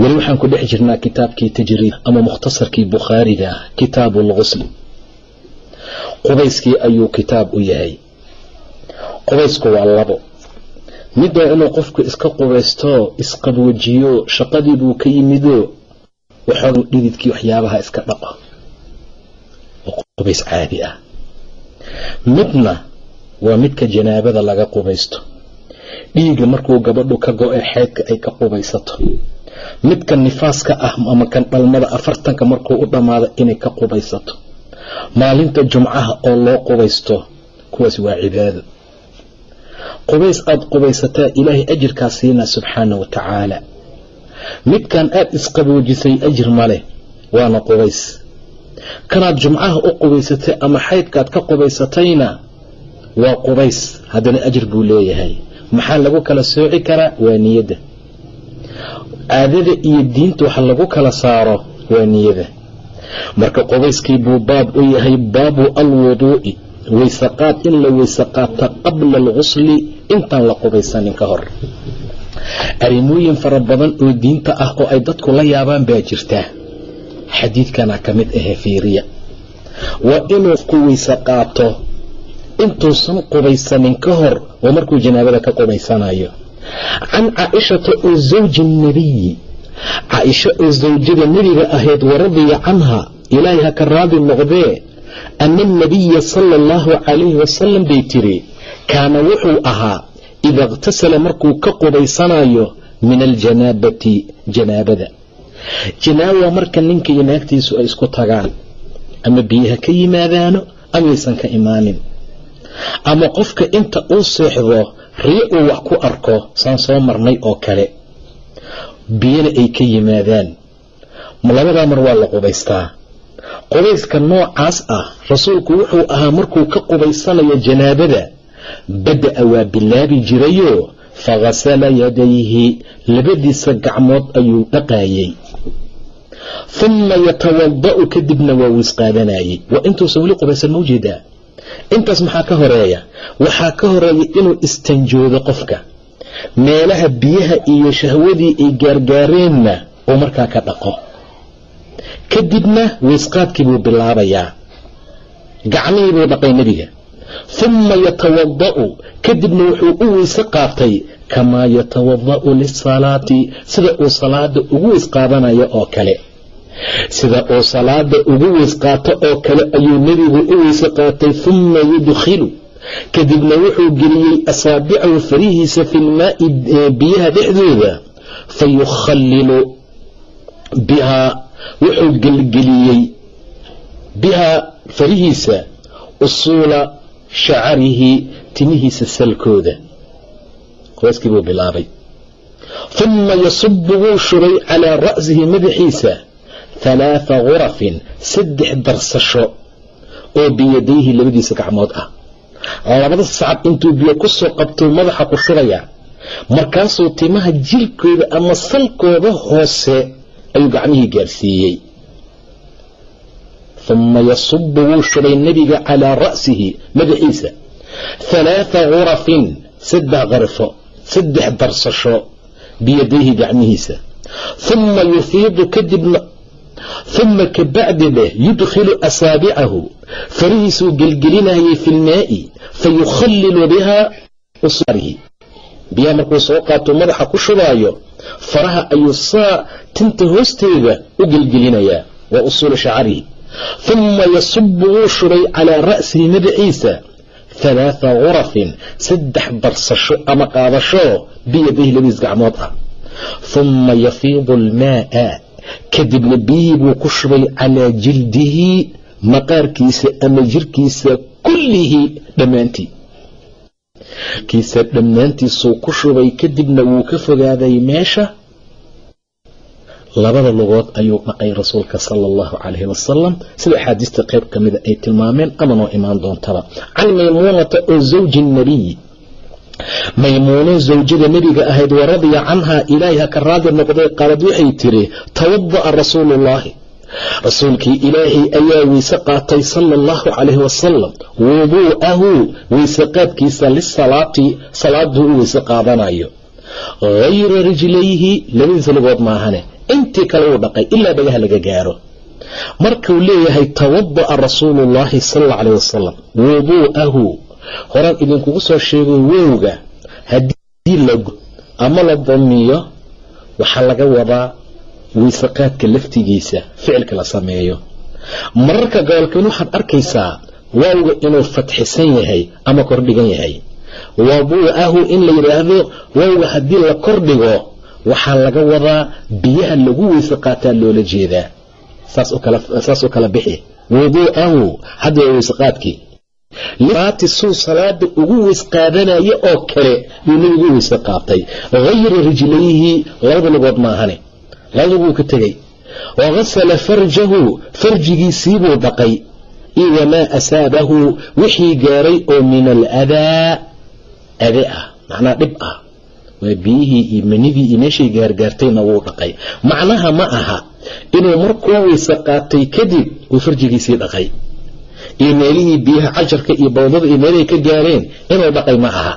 weli waxaan ku dhex jirnaa kitaabkii tajriid ama mukhtasarkii bukhaariga kitaabu lqusl qubayskii ayuu kitaab u yahay. Qubaysku waa labo. Mid waa inuu qofku iska qubaysto isqabwajiyo shaqadii buu ka yimido waxoogu dhididkii waxyaabaha iska dhaqo. Oo qubays caadi ah. Midna waa midka janaabada laga qubaysto. Dhiiga markuu gabadhu ka go-e xeydka ay ka qubaysato midka nifaaska ah ama kan dhalmada afartanka markuu u dhammaado inay ka qubaysato. Maalinta jumcaha oo loo qubaysto kuwaas waa cibaado. Qubays aada qubaysataa ilaahay ajirkaa siinaa subxaana wa tacaala. Midkan aada isqaboojisay ajir maleh waana qubays. Kanaad jumcaha u qubaysatay ama xaydkaad ka qubaysatayna waa qubays. Haddana ajir buu leeyahay. Maxaa lagu kala sooci karaa? Waa niyadda caadada iyo diinta waxa lagu kala saaro waa niyada. Marka qubayskii buu baab u yahay baabu alwuduu'i waysaqaad in la waysaqaata qabla alqusli intaan la qubaysanin ka hor. Arrimooyin fara badan oo diinta ah oo ay dadku la yaabaan baa jirtaa xadiidkana ka mid ahee fiiriya. Waa inuu ku weyse qaato intuusan qubaysanin ka hor oo markuu janaabada ka qubaysanayo can caaishata oo zawji nabiyi caaisha oo zawjada nebiga ahayd waradiya canha ilaahay ha ka raadi noqdee ana anabiya sala allahu calayhi wasalam bay tiri kaana wuxuu ahaa ida iqtasala markuu ka qubaysanayo min aljanaabati janaabada janaaba marka ninka iyo naagtiisu ay isku tagaan ama biyaha ka yimaadaano amaysan ka imaanin ama qofka inta uu seexdo riyo uu wax ku arko saan soo marnay oo kale. Biyana ay ka yimaadaan. Labadaa mar waa la qubaystaa. Qubayska noocaas ah rasuulku wuxuu ahaa markuu ka qubaysanayo janaabada bada-a waa bilaabi jirayo faghasala yadayhi labadiisa gacmood ayuu dhaqaayey humma yatawada'u kadibna waa wiisqaadanayey waa intuusan weli qubaysan ma u jeedaa intaas maxaa ka horreeya? Waxaa ka horreeya inuu istanjoodo qofka. Meelaha biyaha iyo shahwadii ay gaargaareenna uu markaa ka dhaqo. Kadibna weysqaadkii buu bilaabayaa. Gacmihii buu dhaqay nebiga. Humma yatawada'u kadibna wuxuu u weyse qaatay kamaa yatawada'u lisalaati sida uu salaada ugu weysqaadanayo oo kale sida uu salaada ugu weys qaato oo kale ayuu nebigu u weyse qaatay humma yudkhilu. Kadibna wuxuu geliyey asaabicahu farihiisa fi lmaai biyaha dhexdooda fa yukhallilu bihaa wuxuu gelgeliyey bihaa farihiisa usuula shacarihi timihiisa salkooda. Qoyskii buu bilaabay. Humma yasubu wuu shubay calaa ra'sihi madaxiisa halaatha khurafin saddex darsasho oo biyadayhi labadiisa gacmood ah. Labada sacab intuu biyo ku soo qabtuu madaxa ku shubayaa markaasuu timaha jilkooda ama salkooda hoose ayuu gacmihii gaarsiiyey. Humma yasubu wuu shubay nebiga calaa ra'sihi madaxiisa halaatha khurafin saddex qarfo saddex darsasho biyadayhi gacmihiisa. Humma yufiidu kadibna uma kabacdi dheh yudkhilu asaabicahu farihiisuu gelgelinayay fi lmaa'i fayukhallilu bihaa usarihi biyaha markuu soo qaato madaxa ku shubaayo faraha ayuu saa tinta hoosteeda u gelgelinayaa waa usuulu shacarihi huma yasubu wuu shubay calaa ra'sihi madaxiisa halaatha gurafin saddex barsasho ama qaadasho biyadayhi labadiis gacmood ah huma yafiidu almaa'a kadibna biyihii buu ku shubay calaa jildihi maqaarkiisa ama jirkiisa kullihi dhammaantii. Kiisa dhammaantiisuu ku shubay kadibna wuu ka fogaaday meesha. Labada lugood ayuu dhaqay rasuulka sala allahu calayhi wasalam sida axaadiista qayb ka mida ay tilmaameen ama noo imaan doontaba. Can maymuunata oo zawji nabiyi maymuuno zawjada nebiga ahayd waradiya canhaa ilaahay ha ka raadi noqday qaalad waxay tiri tawada'a rasuuluullaahi rasuulkii ilaahay ayaa weyse qaatay sala allahu calayhi wasalam wuduu'ahu weyse qaadkiisa lisalaati salaaduu u weyse qaadanayo hayra rijlayhi labadiisa lugood maahane intii kale uu dhaqay ilaa dhagaha laga gaaro. Markuu leeyahay tawada'a rasuuluullaahi sal alla wasalam wuduu'ahu horaan idinkugu soo sheego wowga. Haddii lago ama la damiyo waxaa laga wadaa weyseqaadka laftigiisa ficilka la sameeyo. Mararka gobolkan waxaad arkaysaa waawga inuu fatxisan yahay ama kordhigan yahay. Waduu'ahu in la yidhaahdo waawga haddii la kordhigo waxaa laga wadaa biyaha lagu weyse qaataa loola jeedaa. Saas u kala bixi. Wuduu'ahu hadda waa weyseqaadkii lisaati suu salaada ugu weys qaadanaya oo kale yuu nabigu u weyse qaatay. Hayra rijlayhi labada lugood maahane. Labada luguu ka tegey. Wagasala farjahu farjigiisiibuu dhaqay. Iyo wamaa asaabahu wixii gaaray oo min aladaa ade ah macnaa dhib ah. Waa biyihii iyo manidii iyo meeshay gaargaartayna wuu dhaqay. Macnaha ma aha. Inuu markuu weyse qaatay kadib uu farjigiisii dhaqay iyo meelihii biyaha cajarka iyo bawdada iyo meelahay ka gaareen inuu dhaqay ma aha.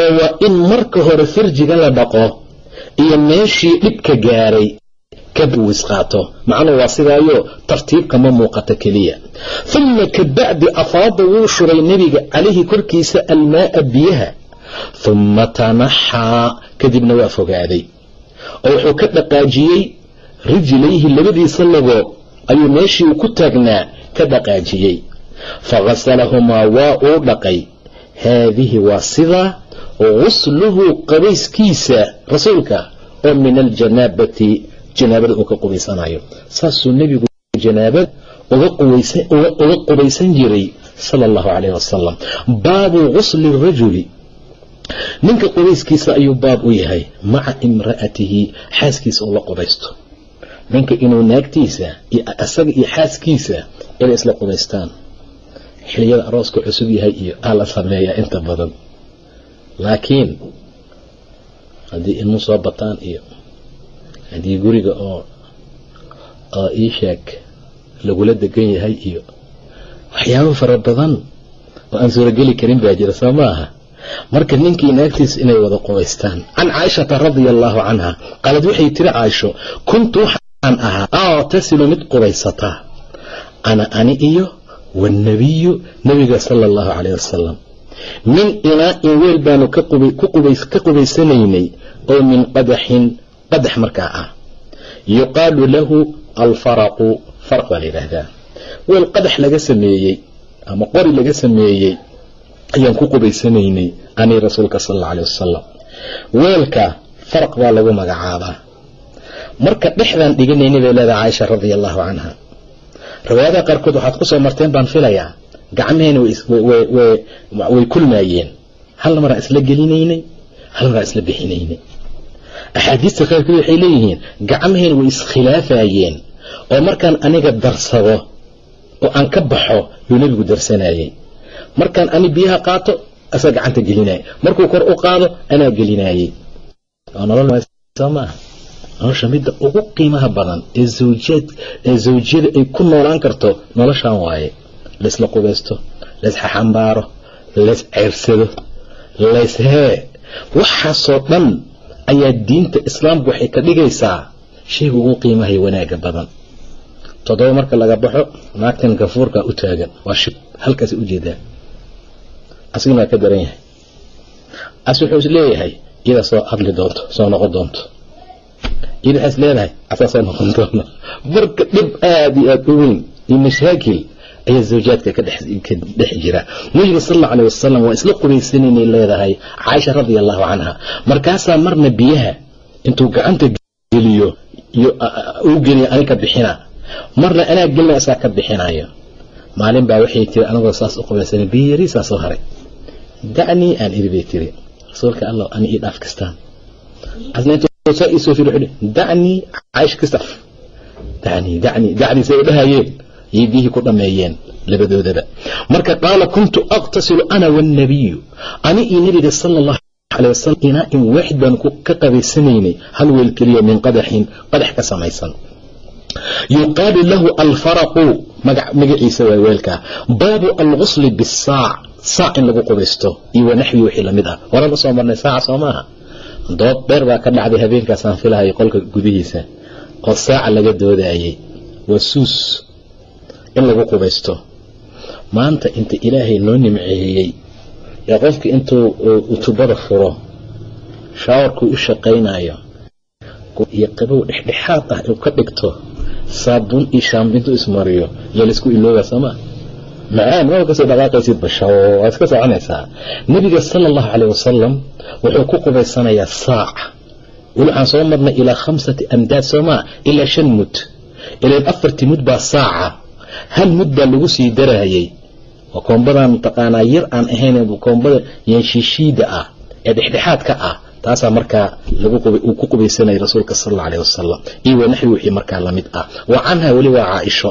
Ee waa in marka hore farjiga la dhaqo iyo meeshii dhibka gaaray kadib uu isqaato macnuhu waa sidaayo tartiibka ma muuqato keliya. Uma kabacdi afaada wuu shuray nebiga calayhi korkiisa almaaa biyaha. Uma tanaxaa kadibna waa fogaaday. Oo wuxuu ka dhaqaajiyey rijlayhi labadiisa lagood ayuu meeshii uu ku taagnaa ka dhaqaajiyey faghasalahumaa waa uu dhaqay haadihi waa sidaa gusluhu qabayskiisa rasuulka oo min aljanaabati janaabada uu ka qubaysanayo saasuu nebigu janaabada uga qubaysan jiray sala allahu calayh wasalam baabu gusli rajuli ninka qubayskiisa ayuu baab u yahay maca imra'atihi xaaskiisa uu la qubaysto ninka inuu naagtiisa isaga iyo xaaskiisa inay isla qubaystaan xiliyada arooska cusub yahay iyo aa la sameeyaa inta badan. Laakiin haddii ilmu soo bataan iyo haddii guriga oo oo ii sheeg lagula degan yahay iyo waxyaabo fara badan oo aan suurogeli karin baa jira soo maaha marka ninkii naagtiisa inay wada qubaystaan can caaishata radia allaahu canha qaalad waxay tiri caaisho kuntu waxaan ahaa aatasilu mid qubaysataa ana ani iyo waannabiyu nebiga sala allahu calayh wasalam min inaa-in weel baanu ka qubaysanaynay oo min qadaxin qadax markaa ah. yuqaalu lahu alfaraqu faraq baa la yidhaahdaa. weel qadax laga sameeyey ama qori laga sameeyey ayaan ku qubaysanaynay anii rasuulka sal alla alay wasalam weelka faraq baa lagu magacaabaa. marka dhexdaan dhiganaynay bay leedahay caaisha radia allahu canha riwaayadaha qaarkood waxaad ku soo marteen baan filayaa. Gacmaheena way kulmaayeen hal maraa isla gelinaynay hal maraa isla bixinaynay. Axaadiista qaarkood waxay leeyihiin gacmaheena way iskhilaafayeen oo markaan aniga darsado oo aan ka baxo yuu nebigu darsanayey. Markaan ani biyaha qaato asaa gacanta gelinaya markuu kor u qaado anaa nololsoomaa nolosha midda ugu qiimaha badan ee ee zawjiyada ay ku noolaan karto noloshan waaye. Laysla qubaysto laysxaxambaaro lays ceyrsado layshee waxaasoo dhan ayaa diinta islaamku waxay ka dhigaysaa shayga ugu qiimahay wanaaga badan. Toddoba marka laga baxo naagtan gafuurka u taagan. Waa shib halkaas u jeedaa asigna ka daran yahay. As wuxuu is leeyahay iyada soo hadli doonto soo noqon doonto is leedahay asaa soo noqon doona marka dhib aada iyo aada u weyn iyo mashaakil ayaa zawjaadka ka dhex jira. Nebiga sal alla alay wasalam waa isla qubaysanaynay leedahay caaisha radia allahu canha markaasaa marna biyaha intuu gacanta geliyo uu geliyo ani bixina. Marna anaa gelina isaa ka bixinayo maalin baa waxay tiri anagoo saas u qubaysanay biyo yariisaa soo haray. Dacnii aan iri bay tiri. Rasuulka allah ani ii dhaaf kastaan caaisha kastaf dacnii u biyihii ku dhammeeyeen labadoodaba. Marka qaala kuntu aqtasilu ana waannabiyu ani iyo nebiga sala allahu alay wasalam inaa-in waaxid baan ka qabaysanaynay hal weel keliya min qadaxin qadax ka samaysan. Yuqaalu lahu alfaraqu magaciisa waa weelkaa baabu algusli bisaac saac in lagu qubaysto iyo wanaxwi wixii la mid ah. Horan u soo marnay saaca soo maaha dood dheer baa ka dhacday habeenkaasaan filahay qolka gudihiisa. Oo saaca laga doodayay waa suus in lagu qubaysto. Maanta inta ilaahay noo nimceeyey ee qofka intuu utubada furo shaawarkuu u shaqaynayo iyo qabow dhexdhexaad ah uu ka dhigto saabuun iyo shaambo intuu ismariyo yaa la isku ilooba sooma macaan maba ka soo dhaqaaqaysid bashaw waad iska soconaysaa nebiga sala allahu caleyh wasalam wuxuu ku qubaysanayaa saac. Weli waxaan soo marnay ilaa khamsati amdaad soomaa ilaa shan mud. Ilaan afartii mud baa saaca hal mud baa lagu sii darayay. Waa koombadan mataqaanaa yar aan ahayn koombada yeeshiishiida ah ee dhexdhexaadka ah. Taasaa markaa uu ku qubaysanayay rasuulka sal alla aleh wasalam iyo wanaxwi wixii markaa la mid ah. Wa canha weli waa caaisho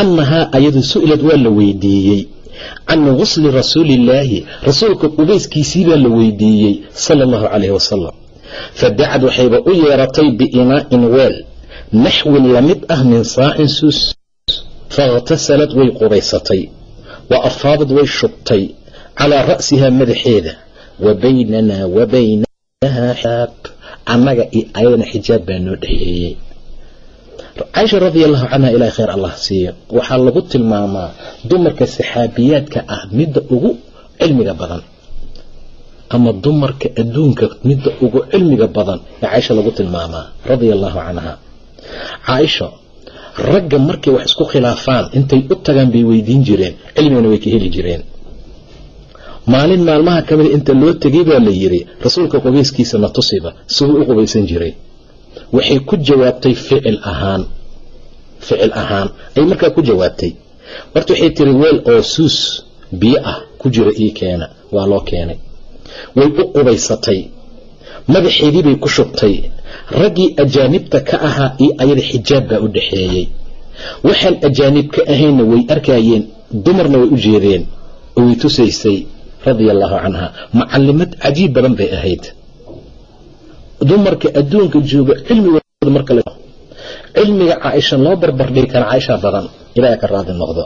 annahaa ayadu su'ilad waa la weydiiyey. Can gusli rasuulillaahi rasuulka qubayskiisii baa la weydiiyey sala allahu calayh wasalam fadacad waxayba u yeeratay biinaa'in weel naxwin la mid ah min saacin suus. Fakhtasalad way qubaysatay wa afaadad way shubtay calaa ra'sihaa madaxeeda wa baynanaa wa baynahaa xijaab annaga iyo ayadana xijaab baa noo dhexeeyey caaisha radia allahu canha ilaah khayr allah siiyo waxaa lagu tilmaamaa dumarka saxaabiyaadka ah midda ugu cilmiga badan. Ama dumarka adduunka midda ugu cilmiga badan ee caaisha lagu tilmaamaa radia allahu canha caaisha ragga markay wax isku khilaafaan intay u tagaan bay weydiin jireen cilmigana way ka heli jireen. Maalin maalmaha ka mida inta loo tegay baa la yidhi rasuulka qubayskiisa na tusiba siduu u qubaysan jiray waxay ku jawaabtay ficil ahaan. Ficil ahaan. Ay markaa ku jawaabtay. Horta waxay tiri weel oo suus biyo ah ku jira ii keena. Waa loo keenay. Way u qubaysatay. Madaxeedii bay ku shubtay. Raggii ajaanibta ka ahaa iyo ayada xijaab baa u dhaxeeyey. Waxaan ajaanib ka ahaynna way arkayeen dumarna way u jeedeen. Oo way tusaysay radia allaahu canha macalimad cajiib badan bay ahayd dumarka adduunka jooga cilmigooda marka cilmiga caaisha loo barbardhigi kara caaisha badan ilaaha ka raadi noqdo.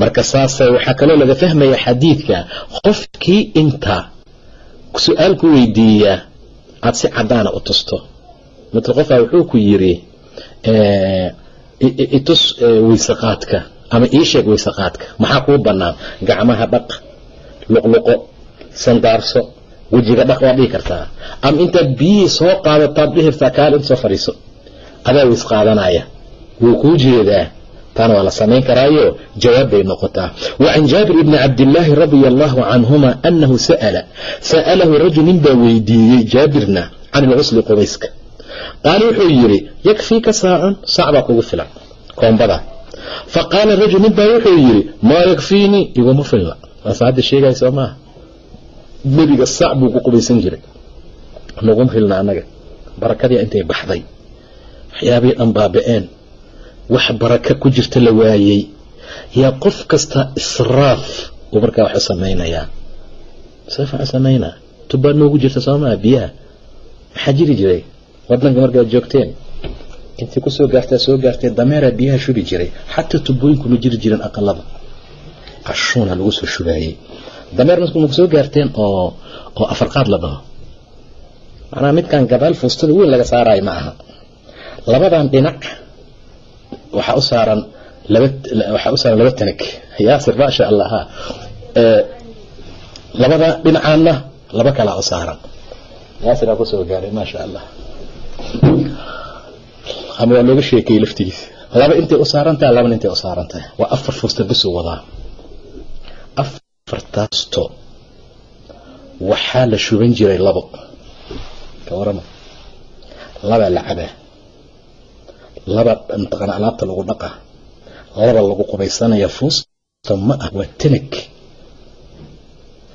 Marka saasa waxaa kaloo laga fahmaya xadiidka qofkii inta su'aal ku weydiiyaa aada si cadaana u tusto. Mitl qofaa wuxuu ku yiri itus weysaqaadka ama ii sheeg weysaqaadka. Maxaa kuu banaan gacmaha dhaq luqluqo sandaarso wejiga dhaq waad dhihi kartaa. Ama intaad biyihii soo qaadataad dhihirtaa kaal soo fadhiiso. Adaa weys qaadanaya wuu kuu jeedaa. Taana waa la samayn karaayo. Jawaab bay noqotaa. Wa can jaabir ibni cabdillaahi radia allaahu canhuma annahu sa'ala. Sa'alahu rajul nin baa weydiiyey jaabirna can ilcusli qubayska. Qaala wuxuu yidhi yakfiika saacun saac baa kugu filan koombada. Fa qaala rajul nin baa wuxuu yidhi maa yakfiinii iguma filna. Waasa hadda sheegaya maaha nebiga saac buu ku qubaysan jiray. Naguma filna annaga barakadii intay baxday. Waxyaabihii dhan baaba-een. Wax baraka ku jirta la waayey. Yaa qof kasta israaf uu markaa wax u samaynayaa. Samaynaa tubbaa noogu jirta soomaa biyaha? Maxaa jiri jiray? Wadanka markaad joogteen. Intay ku soo gaartaa soo gaartee dameeraa biyaha shubi jiray. Xataa tubooyinku ma jiri jirin aqalada. Qashuuna lagu soo shubaayey dameer ma soo gaarteen oo oo afarqaad la dhaho? Macnaha midkan gadaal fuustada weyn laga saarayo ma labadan dhinac waxaa u saaran waxaa u laba tanag. Yaasir maasha allah ha labada dhinacaanna laba kalaa u saaran. Yaasir aa ku soo gaaray maasha allah ama waa looga sheekayey laftigiisa laba intay u labana intay u waa afar fuusta bisuu wadaa afartaasto waxaa la shuban jiray labo. Ka warama labaa la cabaa laba mataqaana alaabta lagu dhaqa. Laba lagu qubaysanaya fuusta ma ah waa tanag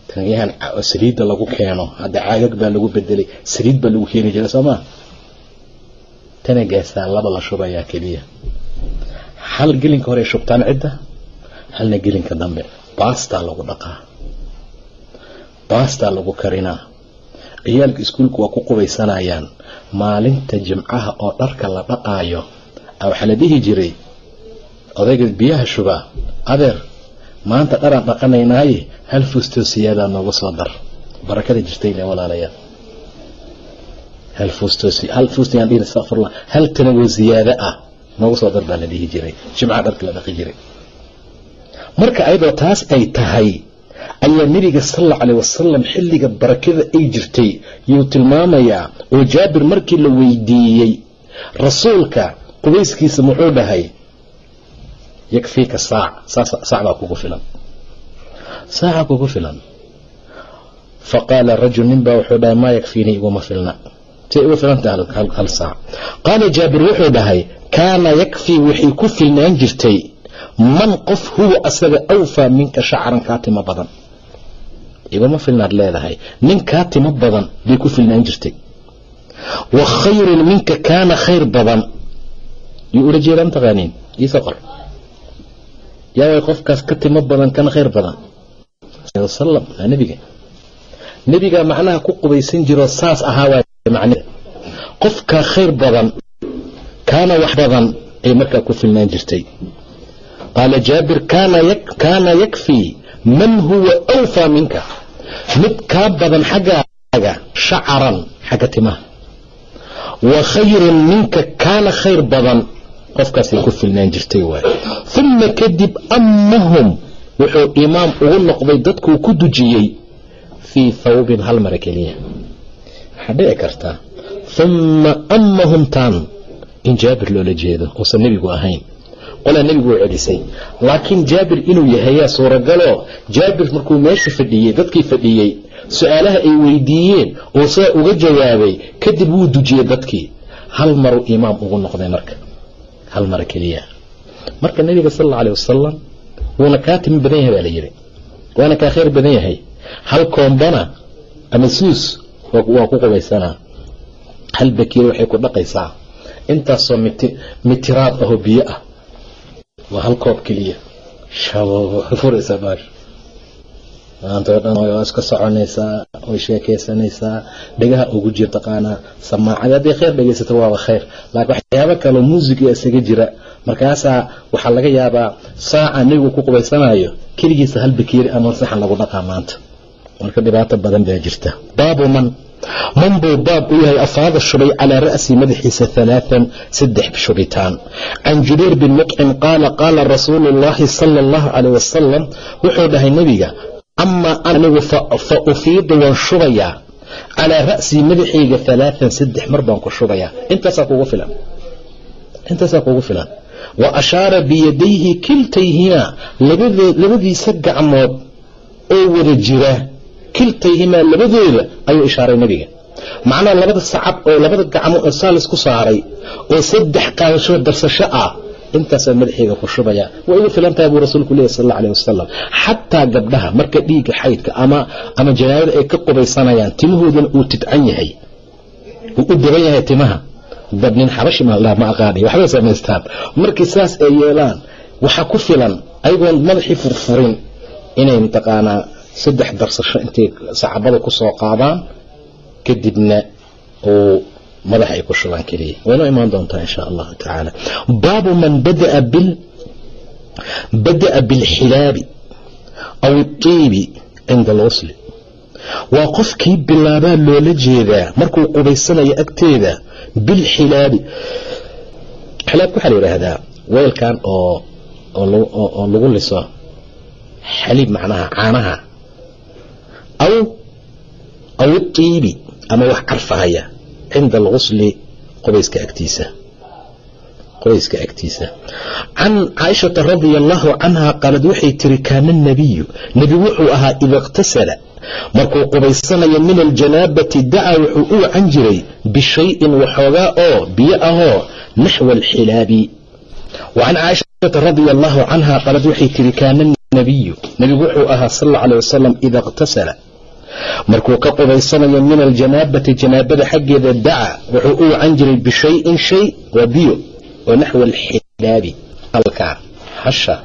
tanagyahan saliidda lagu keeno. Hadda caagag baa lagu bedelay saliid baa lagu keeni jiray soo maa tanagaasaa laba la shubayaa keliya. Hal gelinka hore shubtaan cidda halna gelinka dambe baastaa lagu dhaqaa baastaa lagu karinaa ciyaalka iskuulka waa ku qubaysanayaan maalinta jimcaha oo dharka la dhaqaayo. Waxaa la dhihi jiray odayga biyaha shubaa adeer maanta dharaan dhaqanaynaaye. Hal fuustoo siyaadaa nooga soo dar. Barakada jirtayna walaalayaal hal tanagoo ziyaado ah. Nooga soo dar baa la dhihi jiray. Jimcaha dharka la dhaqi jiray marka ayadoo taas ay tahay ayaa nebiga sal alla caleh wasalam xilliga barakada ay jirtay yuu tilmaamayaa oo jaabir markii la weydiiyey rasuulka qubayskiisa muxuu dhahay yakfiika saac saac baa kugu filan. Saaca kugu filan. Faqaala rajul nin baa wuxuu dhahay maa yakfiinii iguma filna say ugu filantaha hal saac qaala jaabir wuxuu dhahay kaana yakfii waxay ku filnaan jirtay man qof huwa asaga awfaa minka shacran kaa timo badan. Iguma filnaad leedahay. Nin kaa timo badan bay ku filnaan jirtay. Wa khayrun minka kaana khayr badan. Yuu ula jeedaan taqaaniin? Iisa qor. Yaaway qofkaas ka timo badan kana khayr badan. Salam waa nebiga. Nebigaa macnaha ku qubaysan jiroo saas ahaa waa macne qofkaa khayr badan kaana wax badan ay markaa ku filnaan jirtay qaala jaabir kaana yakfii man huwa awfaa minka mid kaa badan xaggaaga shacaran xagga timaha wa khayrun minka kaana khayr badan qofkaasay ku filnaan jirtay waay uma kadib ammahum wuxuu imaam ugu noqday dadkuu ku dujiyey fii thawbin hal mara keliya waxaa dhici kartaa uma ammahum taan in jaabir loola jeedo uusan nebigu ahayn qolaa nebigu celisay. Laakiin jaabir inuu yahayaa suuragaloo jaabir markuu meesha fadhiyey dadkii fadhiyey su'aalaha ay weydiiyeen oo saa uga jawaabay kadib wuu dujiyey dadkii. Hal maruu imaam ugu noqday marka. Hal mara keliya. Marka nebiga sal alla aleh wasalam wuuna kaa timi badan yahay baa la yidhi. Waana kaa khayr badan yahay. Hal koombana ama suus waa ku qubaysanaa. Hal bakiir waxay ku dhaqaysaa. Intaasoo mitiraad ahoo biyo ah waa hal koob keliya. Furaysaa baasha maantao dhan waa iska soconaysaa way sheekaysanaysaa dhegaha ugu jir taqaanaa samaacada hadday khayr dhegaysato waaba khayr laakiin waxyaabo kaloo muusiga isaga jira. Markaasaa waxaa laga yaabaa saaca nebigu ku qubaysanayo keligiisa hal bakeeri ama saxan lagu dhaqaa maanta. Marka dhibaato badan baa jirta. Baabu man man buu baab u yahay afaada shubay calaa ra'si madaxiisa halaaan saddex shubitaan can jubayr bin muطcim qaala qaala rasuulu llaahi sala allahu caleyh wasalam wuxuu dhahay nebiga amaa anigu fa ufiidu waan shubayaa calaa ra'sii madaxayga halaaan saddex mar baan ku shubayaa. Intaasaa kugu filan. Intaasaa kugu filan. Wa ashaara biyadayhi kiltayhimaa labadiisa gacmood oo wada jira kiltayhimaa labadooda ayuu ishaaray nebiga. Macnaha labada sacab oo labada gacmo oo saalis ku saaray oo saddex qaadasho darsasho ah intaasaa madaxeyga ku shubaya waa igu filan tahay buu rasuulku leeyahy sal alla aleh wasalam xataa gabdhaha marka dhiigga xaydka ama janaabada ay ka qubaysanayaan timahoodana uu tidcan yahay. Uu u daban yahay timaha. Dad nin xabashi ma aqaanay waxbay samaystaan. Markii saas ay yeelaan waxaa ku filan ayagoon madaxii furfurin inay mataqaanaa saddex darsasho intay sacabada ku soo qaadaan kadibna uu madaxa ay ku shubaan keliya. Waynoo imaan doontaa in shaa allahu tacaala baabu man badaa bil bada'a bilxilaabi aw iibi cinda alwusli waa qofkii bilaabaa loola jeedaa markuu qubaysanayo agteeda bilxilaabi xilaabka waxaa la yidhaahdaa weelkan oo oo lagu liso xaliib macnaha caanaha aw aw iibi ama wax carfahaya cinda algusli qubayska agtiisa qoyska agtiisa can caaishata radia allaahu canha qaalad waxay tiri kaana nabiyu nebi wuxuu ahaa ida iqtasala markuu qubaysanayo min aljanaabati dacaa wuxuu u wacan jiray bishayin waxoogaa oo biyo ahoo naxwa alxilaabi wa can caaishata radia allaahu canha qaalad waxay tiri kaana nabiyu nebigu wuxuu ahaa sal alla alay wasalam ida iqtasala markuu ka qubaysanayo min aljanaabati janaabada xaggeeda daca wuxuu u wacan jiray bishayin shay waa biyo oo naxwa alxilaabi halkaa hasha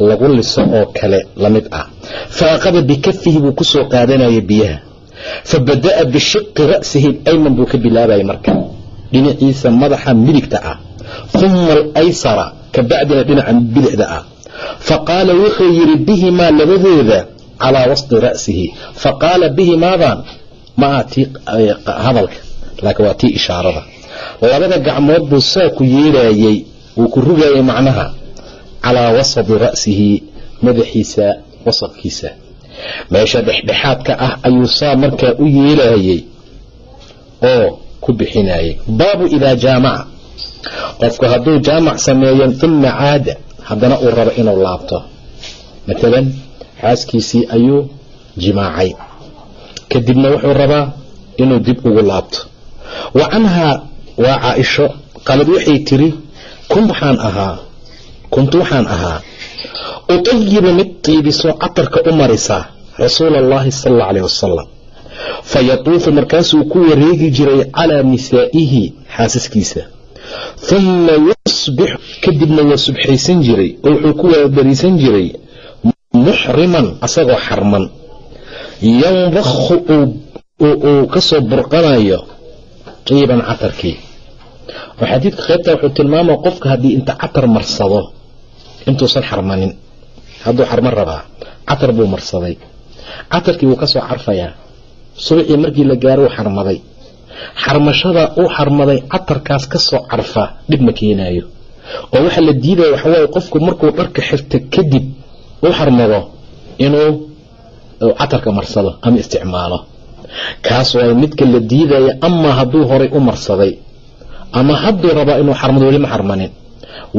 lagu liso oo kale la mid ah. Fa aqada bikafihi buu ku soo qaadanaya biyaha. Fa bada'a bishiqi ra'sihi ayman buu ka bilaabayay marka. Dhinaciisa madaxa midigta ah. Uma alaysara ka bacdina dhinaca bidixda ah. Fa qaala wuxuu yidhi bihimaa labadooda calaa wasdi ra'sihi fa qaala bihimaadan ma aha tii hadalka laakiin waa tii ishaarada labada gacmood buu saa ku yeedhaayey wuu ku rugayay macnaha calaa wasadi ra'sihi madaxiisa wasadkiisa meesha dhexdhexaadka ah ayuu saa markaa u yeelaayey oo ku bixinayay baabu idaa jaamaca qofku hadduu jaamac sameeyo uma caada haddana uu rabo inuu laabto matalan xaaskiisii ayuu jimaacay. Kadibna wuxuu rabaa inuu dib ugu laabto. Wa canhaa waa caaisho qalad waxay tiri kun waxaan ahaa kuntu waxaan ahaa utayibu mid tiibisoo catarka u marisa rasuula allahi sal alla wasalam fa yatuufu markaasuu ku wareegi jiray calaa nisaa'ihi xaasaskiisa. Uma yusbixu kadibna waa subxaysan jiray oo wuxuu ku waabariisan jiray muxriman asagoo xarman. Yandakhu uu ka soo burqanayo qiiban catarkii. Oo xadiidka qaybta wuxuu tilmaamaya qofka haddii inta catar marsado intuusan xarmanin. Hadduu xarman rabaa catar buu marsaday. Catarkii wuu ka soo carfayaa. Subaxii markii la gaaro uu xarmaday. Xarmashada uu xarmaday catarkaas ka soo carfa dhib ma keenaayo. Oo waxaa la diidaya waxawaaye qofku markuu dharka xirta kadib u xarmado inuu catarka marsado ama isticmaalo. Kaas waay midka la diidaya amaa hadduu horay u marsaday ama hadduu rabaa inuu xarmado weli ma xarmanin.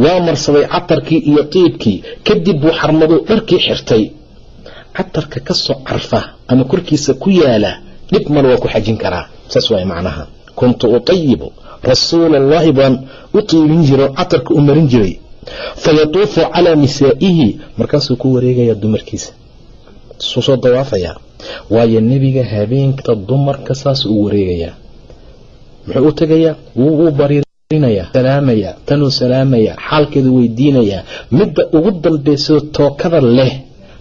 Waa marsaday catarkii iyo tiibkii kadib buu xarmado dharkii xirtay. Catarka ka soo carfa ama korkiisa ku yaalla dhib mal waa ku xajin karaa. Saas waay macnaha. Kuntu utayibu rasuula allahi baan u tiibin jiro catarka u marin jiray fayatuufu calaa nisaa'ihi markaasuu ku wareegayaa dumarkiisa suu soo dawaafayaa waayo nebiga habeenka dumarka saas uu wareegayaa muxuu u tegayaa wuu u bariirinayaa tanuu salaamayaa xaalkeedu weydiinayaa midda ugu dambaysoo tookada leh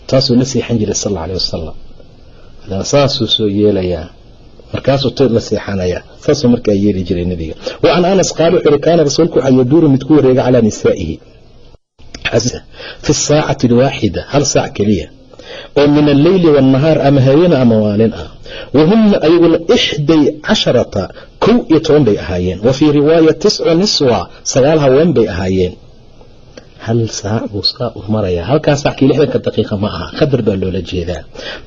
taasuu la seexan jiray sal alla alih wasalam saasuu soo yeelayaa markaasuu tood la seexanayaa saasuu markaa yeeli jiray nebiga wa can anas qaala wuxuu uhi kaana rasuulku waxaa yaduuru mid ku wareega calaa nisaa'ihi fi saacati alwaaxida hal saac keliya oo min alleyli waannahaar ama habeena ama maalin ah wahunna ayaguna ixday casharata kow iyo toban bay ahaayeen wa fii riwaaya tiscu niswa sagaal haween bay ahaayeen hal saac buu saa u marayaa halkaa sackii lixdanka daqiiqa ma aha qadar baa loola jeedaa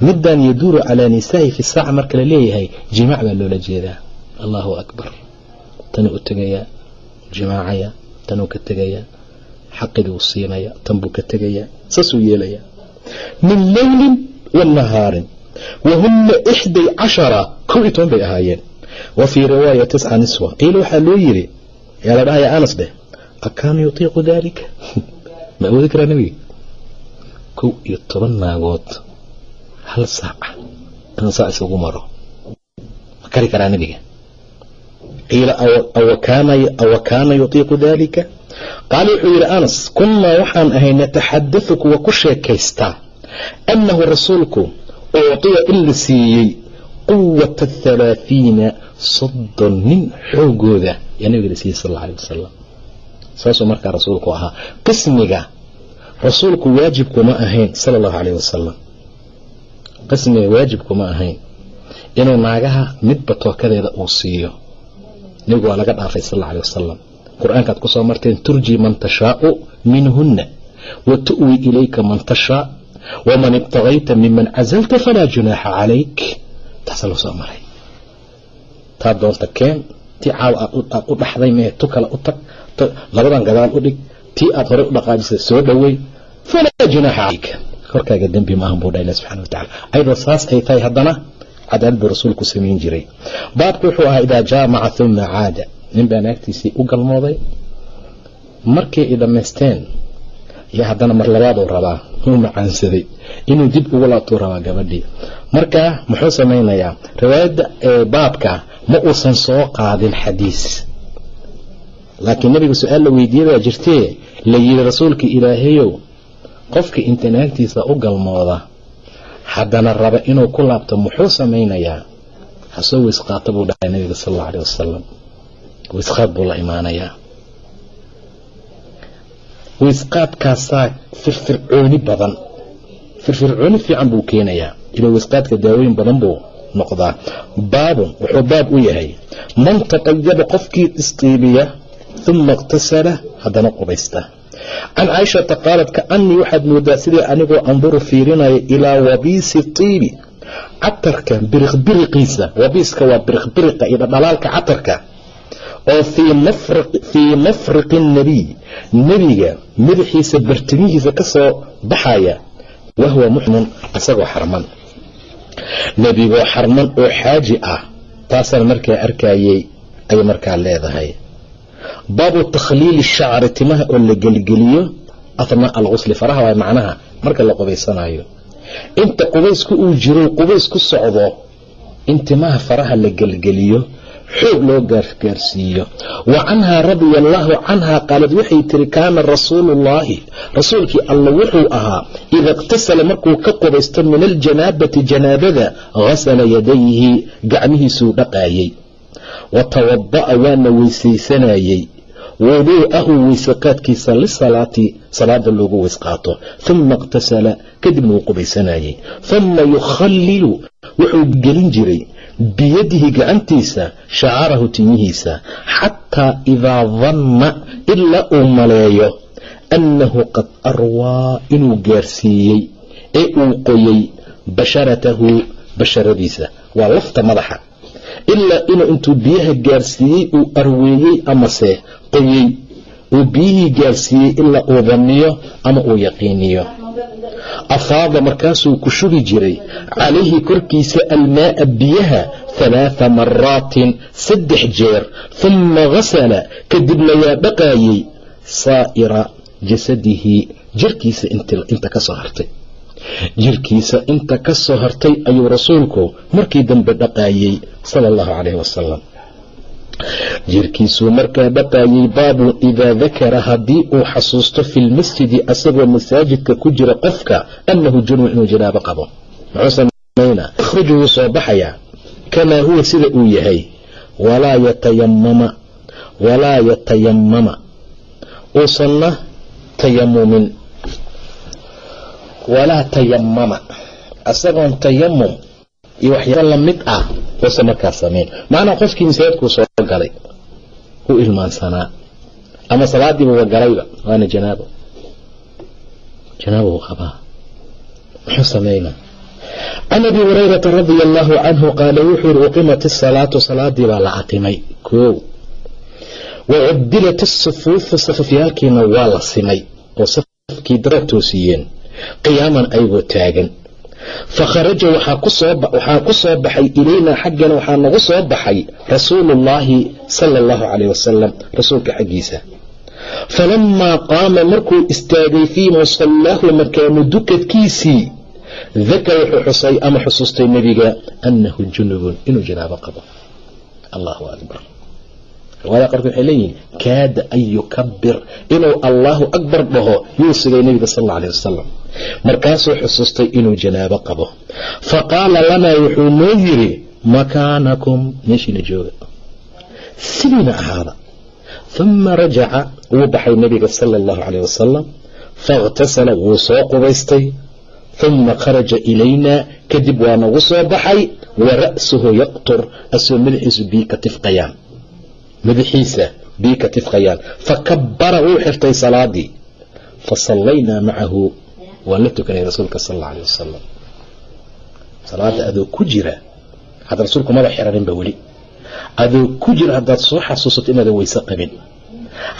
middan yaduuru calaa nisaa'i fi saaca marka la leeyahay jimaac baa loola jeedaa allahu akbar tanuu u tegayaa jimaacaya tanuu ka xaqidii uu siinaya tan buu ka tegayaa saasuu yeelayaa. Min leylin wa nahaarin wahunna ixday cashara kow iyo toban bay ahaayeen. Wa fii riwaaya tisca niswa qiila waxaa loo yiri yaa la dhahaya anas dheh akaana yutiiqu daalika? Ma awoodi karaa nebiga? Kow iyo toban naagood hal saaca in saa isugu maro. Ma kari karaa nebiga? Qiila awa kaana yutiiqu daalika qaala wuxuu yidhi anas kunnaa waxaan ahay nataxadau kuwa ku sheekaystaa annahu rasuulku ucطiya in la siiyey quwata halaaثiina soddon nin xoogooda yaa nabiga la siiyey sal alla alيh wasalam saasuu markaa rasuulku ahaa qismiga rasuulku waajibkuma ahayn sala allahu alayh wasalam qismiga waajibkuma ahayn inuu naagaha midba tookadeeda uu siiyo nebigu waa laga dhaafay sal alla alيh wasalam qur'aankaad ku soo marteen turji man tashaau minhunna wa tu'wi ilayka man tashaa waman ibtagayta miman cazalta falaa junaaxa calayk. Taasaa loo soo maray. Taa doonta keen tii caawa aad u dhaxday mee tu kale u tag labadan gadaal u dhig tii aad horey u dhaqaajisay soo dhowey falaa junaaxa calayka korkaaga dembi maahan buu dhaha subxana wa tacala ayadoo saas ay tahay haddana cadaalad buu rasuulku samayn jiray. Baabku wuxuu ahaa idaa jaamaca uma caada nin baa naagtiisii u galmooday. Markii ay dhammaysteen iyo haddana mar labaaduu rabaa uu macaansaday inuu dib ugu laabtuu rabaa gabadhii. Marka muxuu samaynayaa riwaayadda baabka ma uusan soo qaadin xadiis. Laakiin nabiga su'aal la weydiiyey baa jirtee la yidhi rasuulka ilaahayow qofka inta naagtiisa u galmooda haddana raba inuu ku laabto muxuu samaynayaa? Hasoo weysqaata buu dhahay nabiga sal alla aleh wasalam weysqaad buu la imaanayaa. Weysqaadkaasaa firfircooni badan. Firfircooni fiican buu keenayaa. Ila weysqaadka daawooyin badan buu noqdaa. Baabun wuxuu baab u yahay. Man taqayaba qofkii isqiibiya uma iqtasala haddana qubaysta. Can caaishata qaalat kaanii waxaad moodaa sidii anigoo anduru fiirinaya ilaa wabiisi tiibi. Catarka biriqbiriqiisa. Wabiiska waa biriqbiriqa iyo dhadhalaalka catarka oo fii mafriqi nabiy. Nebiga madaxiisa bartimihiisa ka soo baxaya wahuwa muxmun isagoo xarman. Nebigoo xarman oo xaaji ah taasaan markaa arkayey ay markaa leedahay. Baabu takhliili shacri timaha oo la gelgeliyo athnaa alqusli faraha waa macnaha marka la qubaysanayo. Inta qubaysku uu jiro qubays ku socdo in timaha faraha la gelgeliyo xoog loo gaargaarsiiyo wa canhaa radia allaahu canhaa qaalad waxay tiri kaana rasuuluullaahi rasuulkii alla wuxuu ahaa ida iqtasala markuu ka qubaysto min aljanaabati janaabada hasala yadayhi gacmihiisuu dhaqaayey wa tawada'a waana weysaysanayey wuduu'ahu weysaqaadkiisa lisalaati salaada loogu weysqaato. Uma iqtasala kadibna wuu qubaysanayey uma yukhallilu wuxuu gelin jiray biyadihi gacantiisa shacarahu timihiisa xataa idaa danna ilaa uu maleeyo annahu qad arwaa inuu gaarsiiyey ee uu qoyey basharatahu basharadiisa. Waa lafta madaxa. Ilaa inuu intuu biyaha gaarsiiyey uu arweeyey amase qoyey uu biyihii gaarsiiyey ilaa uu damiyo ama uu yaqiiniyo afaada markaasuu ku shubi jiray calayhi korkiisa almaaa biyaha halaatha maraatin saddex jeer humma hasala kadibna waa dhaqaayey saa'ira jasadihi jirkiisa inta ka soo hartay jirkiisa inta ka soo hartay ayuu rasuulku markii dambe dhaqaayey sala allahu calayhi wasalam jirkiisuu markaa dhaqaayey baabun idaa dakara haddii uu xasuusto fi lmasjidi asagoo masaajidka ku jira qofka annahu junub inuu janaabo qabo. Muxuu samaynaa yakhruju wuu soo baxayaa. Kamaa huwa sida uu yahay? Walaa yatayamama walaa yatayamama uusanna tayamumin walaa tayamama asagoon tayamum iyo waxyaaba la mid ah uusan markaa samayn macnaa qofkii masaajidkuu soo galay u ilmaansanaa. Ama salaadiibuba galayba waana janaabo. Janaabo u qabaa. Muxuu samaynaa can abi hurayrata radia allaahu canhu qaala wuxuu yihi uqimat isalaatu salaadii baa la aqimay koow. Wa cudilat asufuufu safafyaalkiina waa la simay oo safkii dara toosiyeen qiyaaman ayagoo taagan fakharaja waxaa ku soo baxay ilaynaa xaggana waxaa nagu soo baxay rasuuluullaahi sala allahu calayh wasalam rasuulka xaggiisa falamaa qaama markuu istaagay fii musallaahu makaanu dukadkiisii daka wuxuu xusay ama xusuustay nebiga annahu junubun inuu janaabo qabo allahu akbar riwaaya qarkood waxay leeyihiin kaada an yukabir inuu allaahu akbar dhaho yuu sigay nebiga sal alla alih wasalam markaasuu xusuustay inuu janaabo qabo. Fa qaala lanaa wuxuu noo yidhi makaanakum. Meeshiina jooga. Sidiina ahaada. Uma rajaca wuu baxay nebiga sala allahu calayh wasalam faاkhtasala wuu soo qubaystay. Uma kharaja ilaynaa kadib waa nagu soo baxay. Wa ra'suhu yaqtur asoo madaxiisu biyi ka tifqayaan madaxiisa biyi ka tifqayaan fakabara wuu xirtay salaadii. Fasallaynaa macahu waan la tukanay rasuulka sal alla alih wasalam salaada adoo ku jira hadda rasuulku maba xiraninba weli. Adoo ku jira haddaad soo xasuusato inaadan weyse qabin.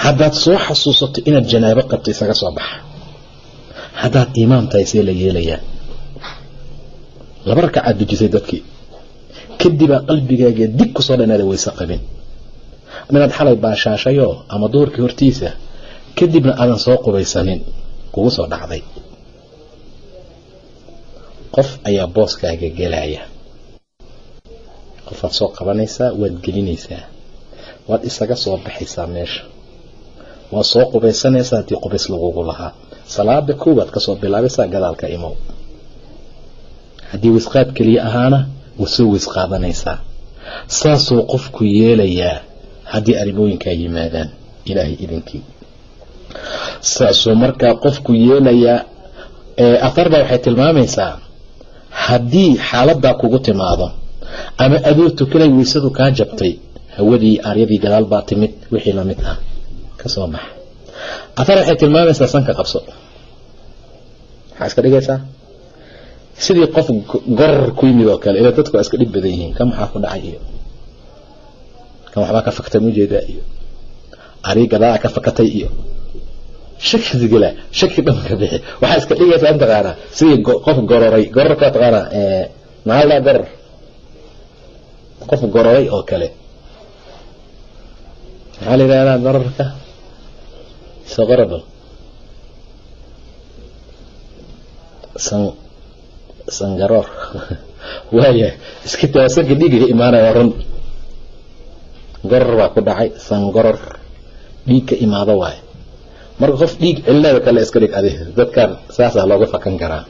Haddaad soo xasuusato inaad janaabo qabto isaga soo baxa. Haddaad imaam tahay see la yeelayaa. Laba rakacaad dujisay dadkii. Kadibaa qalbigaaga dig ku soo dha inaada weyse qabin inaad xalay baashaashayo ama duurkii hortiisa kadibna aadan soo qubaysanin kugu soo dhacday. Qof ayaa booskaaga gelaya. Qofaad soo qabanaysaa waad gelinaysaa. Waad isaga soo baxaysaa meesha. Waad soo qubaysanaysaa haddii qubays lagugu lahaa. Salaada koowaad ka soo bilaabaysaa gadaalka imow. Haddii wisqaad keliya ahaana waad soo weys qaadanaysaa saasuu qofku yeelayaa haddii arrimooyinkaa yimaadaan ilaahay idinkii. Saasuu markaa qofku yeelayaa aharba waxay tilmaamaysaa haddii xaaladaa kugu timaado ama adoo tukanay weysadu kaa jabtay hawadii aaryadii gadaal baa timid wixii la mid ah ka soo baxa athar waxay tilmaamaysaa sanka qabso. Maxaa iska dhigaysaa? Sidii qof goror ku yimid oo kale ila dadku iska dhib badan yihiin kan maxaa ku dhacay iyo kan waxbaa ka fakatay mujeedaa iyo? Ari gadaa ka fakatay iyo? Shakigala shaki dhan ka bixi. Waxaa iska dhigaysaa mataqaanaa sidii qof gororay gororka mataqaanaa maxaa la qof gororay oo kale. Maxaa la yidhahdaa gororka soqorabal san sangaroor. Waaya iska taa sanka dhiigaga imaanaya run goror baa ku dhacay sangoror dhiig ka imaado waaye marka qof dhiig celinada kale iska dhig adi dadkan saasaa looga fakan karaa.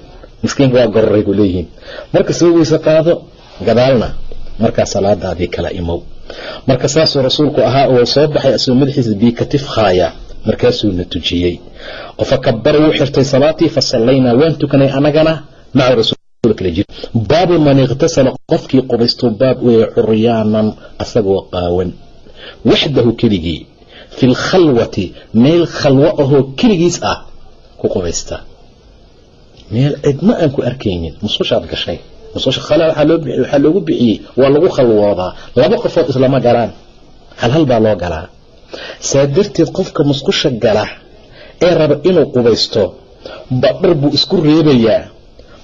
Miskiinka waa gororay ku leeyihiin. Marka soo qaado gadaalna markaa salaadaadii kala imow. Marka saasuu rasuulku ahaa oo soo baxay asoo madaxiisa bii ka tifhaaya markaasuuna tujiyey oo fakabara wuu xirtay salaatii fa waan tukanay anagana maca baabu man ikhtasala qofkii qubaystuu baab weye curyaanan asagoo qaawan waxdahu keligii fi lkhalwati meel khalwo ahoo keligiis ah ku qubaysta meel cidma aan ku arkaynin musushaad gashay mususha khala waxaa loogu bixiyey waa lagu khalwoodaa laba qofood islama galaan halhal baa loo galaa saa darteed qofka musqusha gala ee raba inuu qubaysto badhar buu isku reebayaa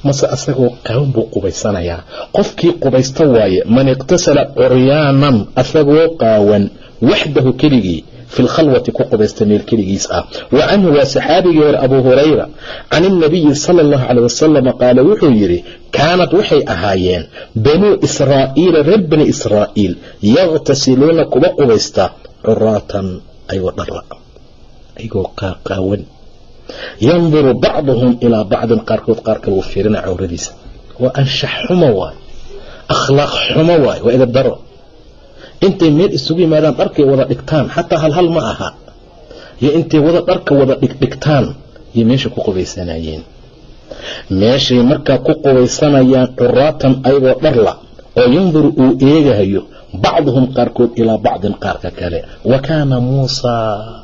mase asagoo qaawan buu qubaysanayaa. Qofkii qubaysta waaye man iqtasala curyaanan asagoo qaawan waxdahu keligii fi lkhalwati ku qubaysta meel keligiis ah. Wa canhu waa saxaabigii hore abuu hurayra can inabiyi sala allahu caleyh wasalama qaala wuxuu yidhi kaanad waxay ahaayeen banuu israa'iila reer bani israa'iil yakhtasiluuna kuwa qubaysta curaatan ayagoo dharla ayagoo qaaqaawan yanduru bacduhum ilaa bacdin qaarkood qaar kale uu fiirina cawradiisa waa anshax xumo waay akhlaaq xumo waay waa idabdaro intay meel isugu yimaadaan dharkay wada dhigtaan xataa halhal ma aha iyo intay wada dharka wada dhigdhigtaan iyo meesha ku qubaysanayeen meeshay markaa ku qubaysanayaan curaatan ayagoo dharla oo yanduru uu eegahayo bacduhum qaarkood ilaa bacdin qaarka kale wa kaana muusaa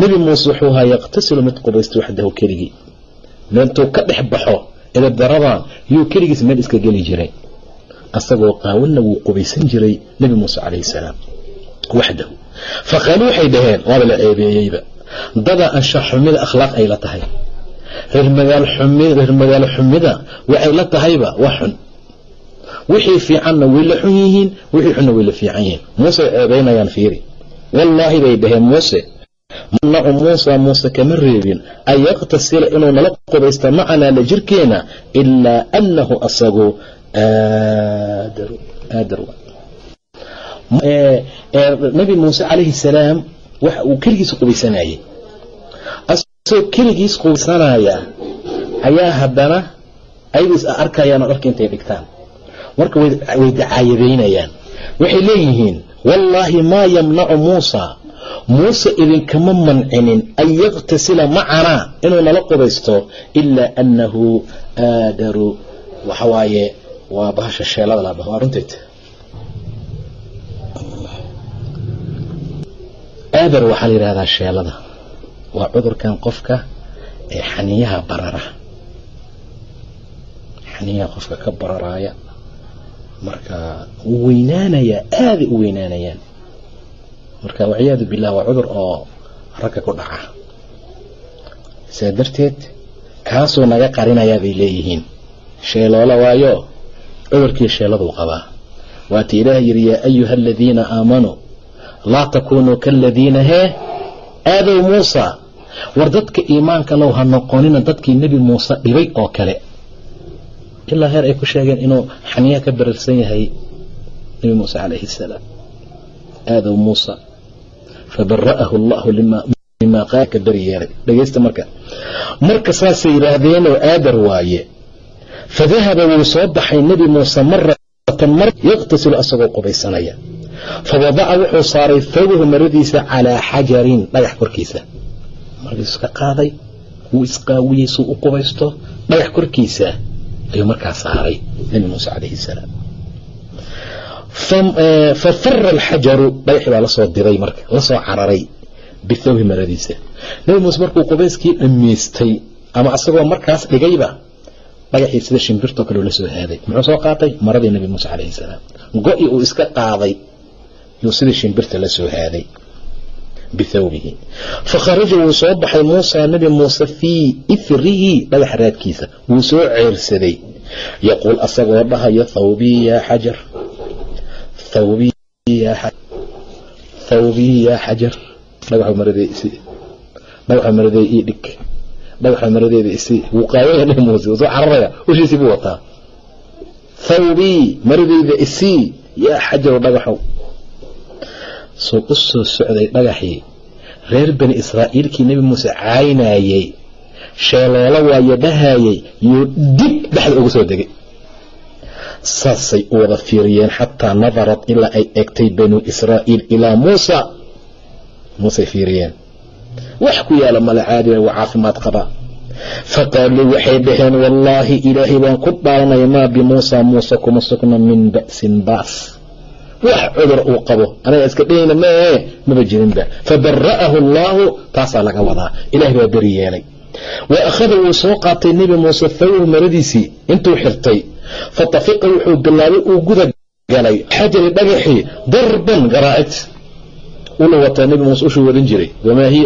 nebi muuse wuxuu ahaa yaqtasilu mid qubaysta waxdahu keligii. Meentuu ka dhex baxo edabdaradan yuu keligiis meel iska geli jiray. Asagoo qaawanna wuu qubaysan jiray nebi muuse calayhi salaam waxdahu faqaaluu waxay dhaheen waaba la ceebeeyeyba dada anshax xumida akhlaaq ay la tahay. Reer magaalo xumida waxay la tahayba wax xun. Wixii fiicanna way la xun yihiin wixii xunna way la fiican yihiin. Muuse ceebaynayaan fiiri. Wallaahi bay dhaheen muuse manacu muusa muuse kama reebin. An yaktasila inuu nala qubaysta macanaa la jirkeena ilaa annahu asagu nabi muuse calayhi salaam waxa uu keligiis qubaysanayay. Asagoo keligiis qubaysanaya ayaa haddana ayagu is arkayaanoo dharka intay dhigtaan. Marka way dacaayabeynayaan waxay leeyihiin wallaahi maa yamnacu muusa muuse idinkama mancinin an yaktasila macanaa inuu nala qubaysto ilaa annahu aadaru. Waxawaaye waa bahasha sheelada la dhaho waa runteed. Aadar waxaa la yidhahdaa sheelada. Waa cudurkan qofka ee xaniyaha barara. Xaniyaha qofka ka bararaaya marka weynaanayaa aaday u weynaanayaan marka waciyaadu billah waa cudur oo ragga ku dhaca. Saa darteed kaasuu naga qarinayaa bay leeyihiin. Sheeloola waayo cudurkii sheeladuu qabaa. Waata ilaah yidhi yaa ayuha aladiina aamanuu laa takuunuu kaaladiina hee aadow muusa war dadka iimaanka low ha noqonina dadkii nebi muuse dhibay oo kale. Ilaa heer ay ku sheegeen inuu xaniyaha ka bararsan yahay nebi muuse calayhi salaam. Aadow muusa fabara'ahu allahu lima qaal ka beri yeelay. Dhegaysta marka. Marka saasay yidhaahdeenoo aadar waaye fadahaba wuu soo baxay nebi muuse maratan mar yaqtasilu asagoo qubaysanaya. Fawadaca wuxuu saaray thawbahu maradiisa calaa xajarin dhagax korkiisa. Markiisu iska qaaday wuu isqaawiyey suu u qubaysto dhagax korkiisa ayuu markaa saaray nebi muuse calayhi salaam fa fara alxajaru dhagaxii baa la soo diray marka la soo cararay bithawbi maradiisa. Nebi muuse markuu qubayskii dhammaystay ama asagoo markaas dhigayba dhagaxii sida shimbirtoo kale la soo haaday. Muxuu soo qaatay? Maradii nebi muuse calayhi salaam. Go-i uu iska qaaday yuu sidii shimbirta la haaday bithawbihi. Fakharaja wuu soo baxay muusa nebi muuse fii ifrihi dhagax raadkiisa. Wuu soo ceersaday. Yaquul asagoo dhahayo thawbii yaa xajar thawbii yaa xajar dhagaxa maradee isi dhagaxa maradee ii dhig. Dhagaxa maradeeda isi wuu qaadaya thawbii maradeyda isii yaa xajaru dhagaxow soo socday dhagaxii reer bani israa'iilkii nebi muuse caynayey sheeloola waayo dhahayey yuu dib dhexda uga soo degay saasay u wada fiiriyeen xataa nadarat ilaa ay egtay banuu israa'iil ilaa muusa. Muusey fiiriyeen. Wax ku yaalla male caadiba waa caafimaad qaba. Faqaaluu waxay dhaheen wallaahi ilaahay baan ku dhaaranaya maa bimuusa muuse kuma sugna min ba'sin baas wax cudur uu qabo. Anaga iska dhehayna mee maba jirinba fabara'ahu allaahu taasaa laga wadaa. Ilaahay baa beri yeelay. Wa akhada wuu soo qaatay nebi muuse thawhu maradiisii. Intuu xirtay fatafiqa wuxuu bilaabay uu guda galay xajari dhagaxii darban garaa'id ula wataa nebi muuse ushuu wadan jiray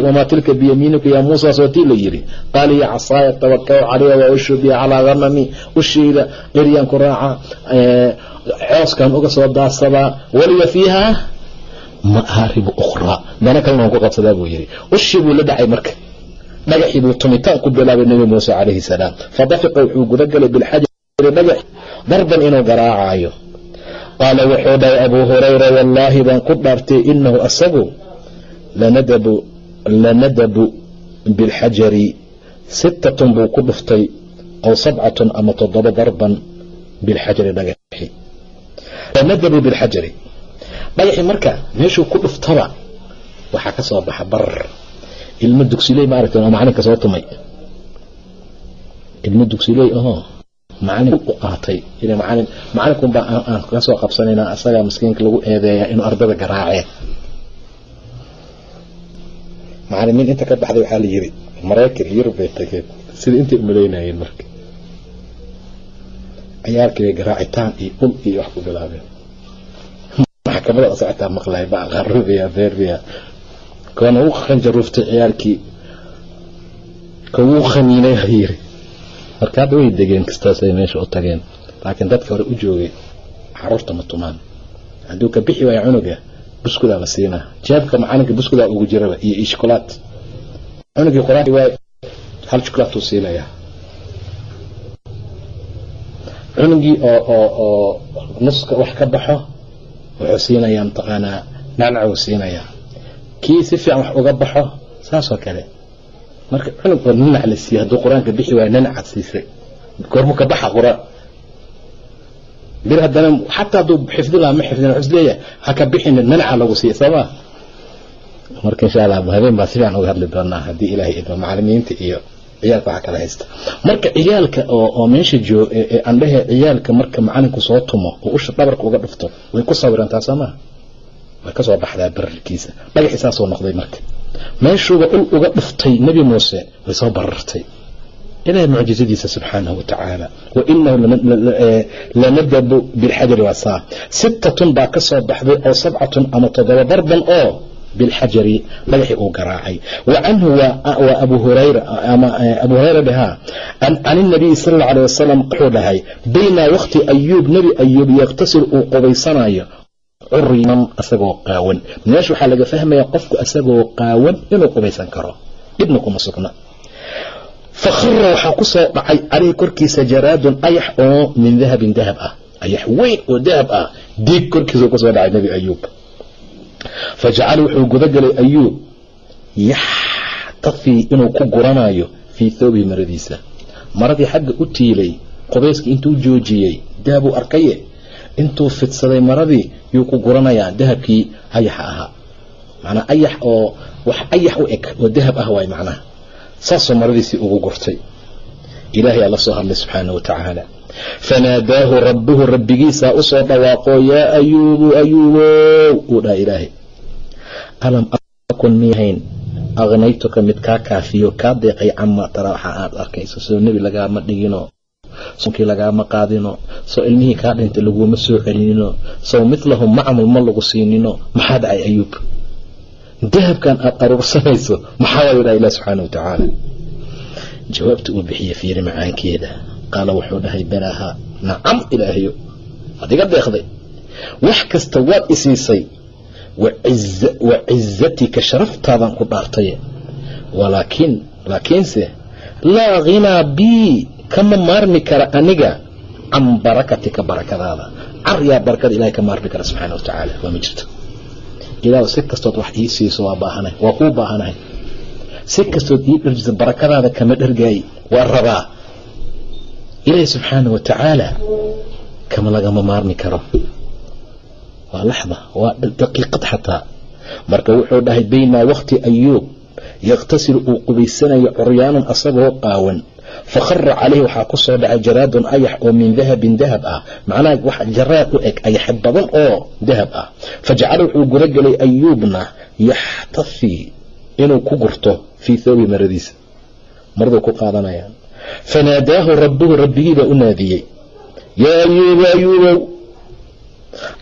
wamaa tilka biyamiinika yaa muusa sootii la yidhi qaala ya casaaya tawakau calayha waa ushubiya calaa hanami ushayda eryaan ku raaca cooskan uga soo daadsadaa waliya fiihaa ma'aaribu ukhraa dana kalena waan ku qabsadaa buu yidhi ushii buu la dhacay marka dhagaxii buu tumitaan ku bilaabay nebi muuse calayhi salaam fadafiqa wuxuu gudagalay bilxajari dhagax darban inuu garaacayo qaala wuxuu dhahay abuu hurayra wallaahi baan ku dhaartay inahu asagu lanadabu bilxajari sittatun buu ku dhuftay aw sabcatun ama toddoba darban bilxajari dhagaxi. Lanadabu bilxajari. Dhagaxii marka meeshuu ku dhuftaba waxaa ka soo baxa barar. Ilmo dugsiley maaragta oo macalinka soo tumay. Ilmo dugsiley ahoo macalin u qaatay. Ila macalin macalinkun baa aan ka soo qabsanayna asagaa miskiinka lagu eedeeyaa inuu ardada garaaceen macalimiin inta ka baxday waxaa la yiri maraykan yurub bay tageen. Sida intay umalaynayeen marka. Ciyaalkii bay garaacitaan iyo ul iyo wax ku bilaabeen. Maxkamada socotaa maqlay baa qarubiya beerbiya koona u khanjaruuftay ciyaalkii kawuu khaniinay hayiri marka hadda way degeen kastaasay meesha u tageen laakiin dadka hore u joogay carruurta ma tumaan. Hadduu ka bixi waayo cunuga buskudaa la siinaa jeebka macalinka buskudaa ugu jiraba iyo shokolaad cunugii qur'aan waay hal shokolaadtuu siinayaa. Cunugii oo oo oo nuska wax ka baxo wuxuu siinayaa mataqaanaa nacnacuu siinayaa. Kii si fiican wax uga baxo saasoo kale marka cunug oo nanac la siiyey hadduu qur'aanka bixi waayo nanacaad siisay goormu ka baxa qur'aan. Bir haddana xataa hadduu xifdi lahaa ma xifdin wuxuu is leeyahay ha ka bixin nanaca lagu siiya sooma marka insha allah habeen baa si uga hadli doonaa haddii ilaahay idmo macalimiinta iyo ciyaalka waxaa kala haysta. Marka ciyaalka oo meesha joog andhehe ciyaalka marka macalinku soo tumo oo usha dhabarka uga dhufto way ku sawirantaa soo way ka soo baxdaa bararkiisa. Dhagaxii saasuu noqday marka meeshuuba ul uga dhuftay nebi muuse way soo barartay. Ilahay mucjizadiisa subxaanahu watacaala wainahu lanadabu bilxajari wasaa sittatun baa ka soo baxday oo sabcatun ama toddoba darban oo bilxajari dhagaxii uu garaacay. Wa canhu waa abu hurayra ama abu hurayra dhahaa can inabiyi sal alla alay wasalam wuxuu dhahay baynaa waqti ayuub nebi ayuub yaktasil uu qubaysanayo curiman asagoo qaawan. Meesha waxaa laga fahmaya qofku asagoo qaawan inuu qubaysan karo. Dhibna kuma sugna. Fakhara waxaa ku soo dhacay caleyhi korkiisa jaraadun ayax oo min dahabin dahab ah. Ayax weyn oo dahab ah. Diig korkiisa ku soo dhacay nebi ayuub. Fajacala wuxuu gudagelay ayuub. Yaxtafii inuu ku guranayo fii thoobihi maradiisa. Maradii xagga u tiilay qubayskii intuu joojiyey dahabuu arkaye intuu fidsaday maradii yuu ku guranayaa dahabkii ayaxa ahaa. Macnaa ayax oo wax ayax u eg oo dahab ah waay macnaha. Saasoo maradiisii ugu gurtay. Ilaahay aa la soo hadlay subxaana wa tacaala fanaadaahu rabbuhu rabbigiisaa u soo yaa ayuubu ayuubow uu dhaha ilaahay. Alam akun miyahayn akhnaytuka mid kaa kaafiyo kaa deeqay camaa tara waxa aad arkayso soo nebi lagaama dhigino sonkii lagaama qaadino soo ilmihii kaa dhintay laguma soo celinino. Sow midlahum macmul ma lagu siinino. Maxaa dhacay ayuub? Dahabkan aad aruursanayso maxaa waay dhaha ilah subxaana wa jawaabta uu bixiye fiiri macaankeeda qaala wuxuu dhahay balaaha nacam ilaahayo waad iga deeqday. Wax kasta waad isiisay wa cizatika sharaftaadan ku dhaartaye. Walaakiin laakiinse laa ghinaa bii kama maarmi kara aniga can barakatika barakadaada. Car yaa barakada ilahay ka maarmi kara subxaana wa tacaala. Waa ma jirto? Ilaah si kastood wax ii siiso waa baahanahay waa kuu baahanahay si kastood ii dharjisa barakadaada kama dhargaayi waa rabaa. Ilaahi subxaana wa tacaala kama lagama maarmi karo. Waa laxda waa daqiiqad xataa. Marka wuxuu dhahay baynaa waqti ayuub yakhtasilu uu qubaysanayo curyaanan asagoo qaawan fakhara calayhi waxaa ku soo dhacay jaraadun ayax oo min dahabin dahab ah macnaha wax jaraad u eg ayax badan oo dahab ah fajacala wuxuu gudagelay ayuubna yaxtafii inuu ku gurto fii thoobi maradiisa maraduu ku qaadanaya fanaadaahu rabbuhu rabbigiibaa u naadiyey yaa ayuuba ayuubow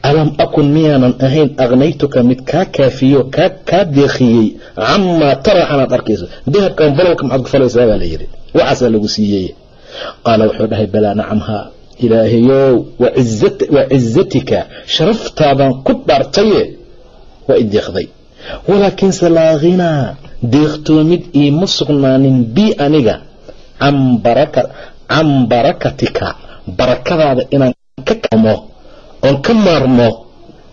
alam akun miyaanan ahayn akhnaytuka mid kaa kaafiyo kaa deekhiyey camaa tara anaad arkayso dahabkan balowka maxaad ku falaysaa baa layidhi waxaasaa lagu siiyey qaala wuxuu dhahay balaa nacamhaa ilaahayow waa cizatika sharaftaadan ku dhaartaye waa i deeqday walaakiinse laa ghinaa deeqtoomid iima sugnaanin bii aniga can barakatika barakadaada inaan ka kamo oon ka maarmo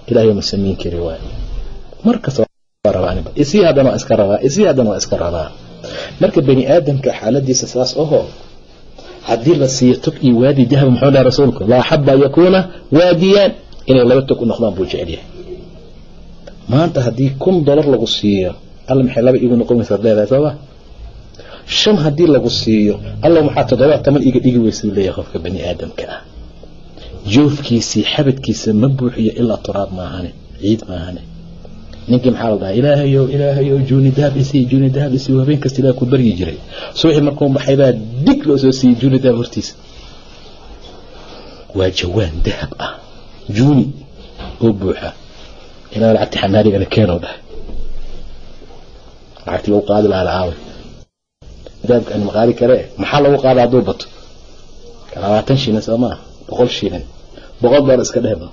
ilahay ma samayn kari waay markasta isii haddana waa iska rabaa. Isii haddana waa iska rabaa. Marka bani aadamka xaaladiisa saas aho haddii la siiyo tog iyo waadi dahab muxuu dhaha rasuulku laa xaba yakuuna waadiyaan. Inay laba tog u noqdaan buu jecel yahay. Maanta haddii kun dolar lagu siiyo alla maxay laba iigu noqon weysaad leedahay shan haddii lagu siiyo alla maxaa toddoba toban iga dhigi weysa leeyahay qofka bani aadamka ah joofkiisii xabadkiisa ma buuxiyo ilaa turaab maahane ciid maahane. Ninkii maxaa la dhahaa ilaahayow ilaahayow juuni dahab isii juuni dahab isii habeen kasta ilaah ku baryi jiray. Subaxii markuu baxay baa dig loo soo siiyey juuni dahab hortiisa waa jawaan dahab ah juuni oo buuxa. Ilaa lacagti xamaaligana keenoo dhahay. Lacagtii lagu qaadi lahaa lacaaway dahabka aan maqaali karee maxaa lagu qaada hadduu bato? Labaatan shilin soo maa boqol shilin boqol dolar iska dhehba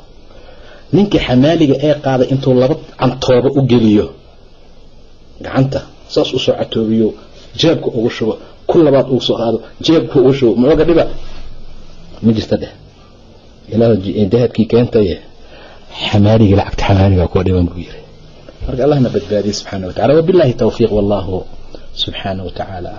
ninkii xamaaliga ee qaaday intuu laba cantooba u geliyo. Gacanta saas u soo catoobiyo. Jeebka ugu shubo ku labaad ugu soo qaado jeebka ugu shubo muxooga dhiba? Ma jirta dheh. Ilaah dahabkii keentaye xamaaligii lacagta xamaaliga kuwa dhiban buu yiri. Marka allahna badbaadiye subxaana wa tacala wabillahi towfiiq wallahu subxaana wa tacaala